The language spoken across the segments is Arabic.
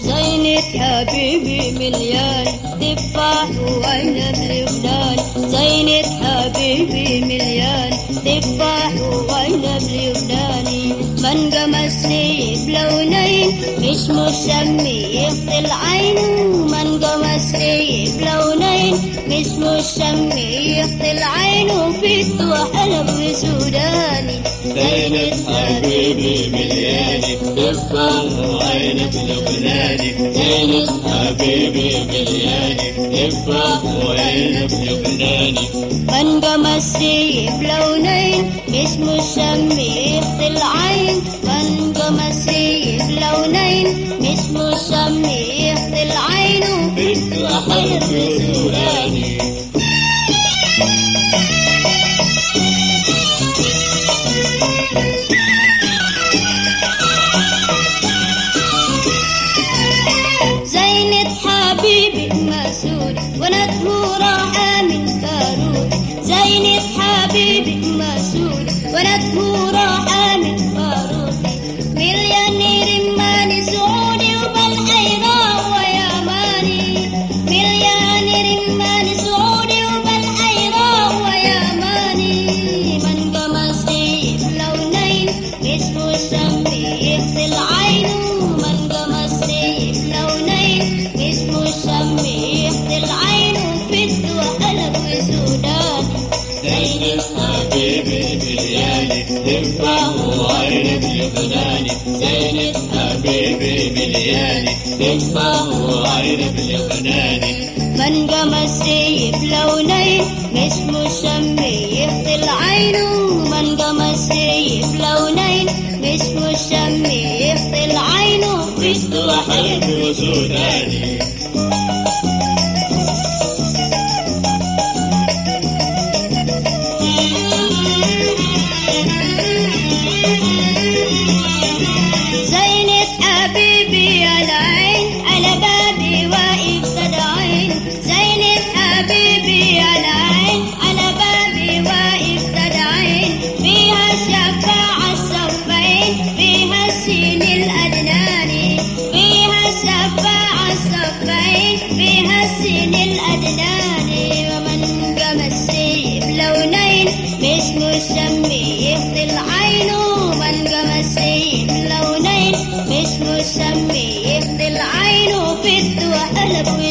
زينة حبيبي مليان تفاح وعنب لبنان زينة حبيبي مليان تفاح وعنب لبناني مانجا مسري بلونين مش مسمي يخطي العين مانجا مسري بلونين مسمي يخطي العين وفيت وحلب وسوداني زينة حبيبي ملياني تفاح وعينك لبناني زينة حبيبي ملياني تفاح وعينك لبناني مانجا مسري بلونين اسمه السمي يخطي العين. مانجا مسري بلونين اسمه السمي يخطي العين. بنت أحلى سوداني وأنا تهورة من بارود زينة حبيبي مسعود وأنا تهورة من بارود مليونير ماني سعودي وبالحيرة وياماني مليونير ماني سعودي وبالحيرة وياماني من قمصي بلونين اسمه السمي يخفي العين من قمصي تفاح وعينك لبناني زينة حبيبي ملياني تفاح وعينك لبناني من قمصي بلونين مش مسمي يخطي العين من قمصي بلونين مش يخطي العين بنت أحلى وسوداني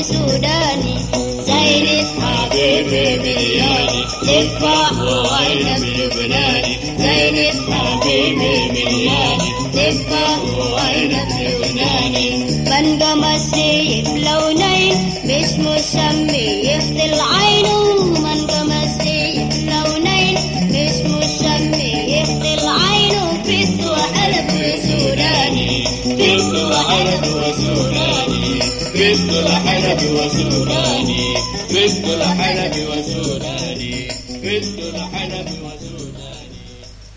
وقلب وسوداني زينة حبيبي ملياني تفاح وعينك لبناني زينة حبيبي ملياني تفاح وعينك لبناني من قمسي بلونين مش مسمي يخطي العين. ومن قمسي بلونين مش مسمي يخطي العين. وفت وقلب وسوداني بنت الحلب وسوداني بنت الحلب وسوداني بنت الحلب وسوداني بنت الحلب